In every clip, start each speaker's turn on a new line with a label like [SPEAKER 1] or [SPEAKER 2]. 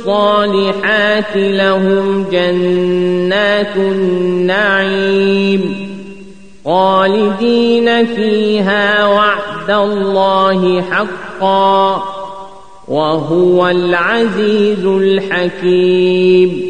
[SPEAKER 1] الصالحات لهم جنات النعيم خالدين فيها وعد الله حقا وهو العزيز الحكيم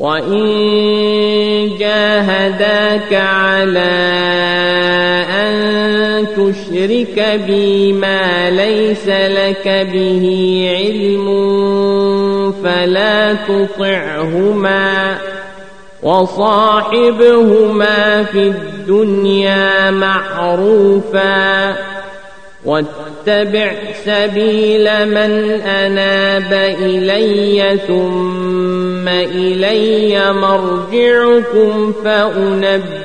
[SPEAKER 1] وإن جاهداك على أن تشرك بي ما ليس لك به علم فلا تطعهما وصاحبهما في الدنيا معروفا واتبع سبيل من أناب إلي ثم إلي مرجعكم فأنبئكم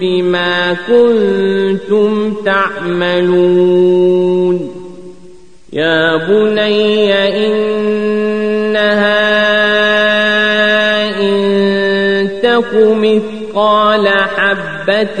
[SPEAKER 1] بما كنتم تعملون. يا بني إنها إن تقم مثقال حبة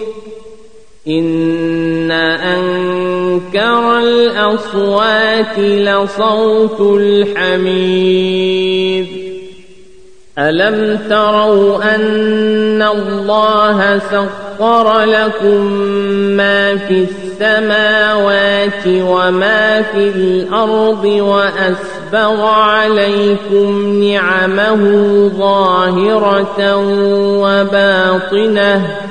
[SPEAKER 1] إن أنكر الأصوات لصوت الحمير ألم تروا أن الله سخر لكم ما في السماوات وما في الأرض وأسبغ عليكم نعمه ظاهرة وباطنة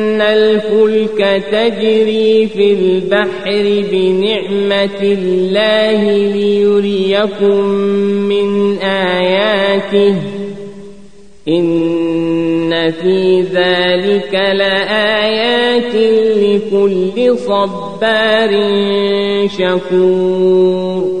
[SPEAKER 1] الفلك تجري في البحر بنعمة الله ليريكم من آياته. إن في ذلك لآيات لكل صبار شكور.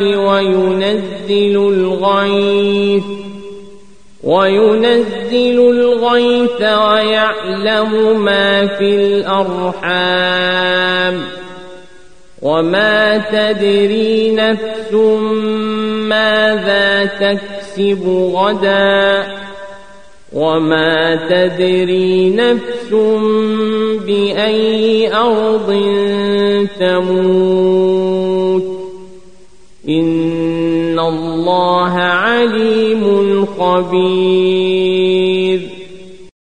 [SPEAKER 1] وينزل الغيث وينزل الغيث ويعلم ما في الأرحام. وما تدري نفس ماذا تكسب غدا وما تدري نفس بأي أرض تموت. إن الله عليم خبير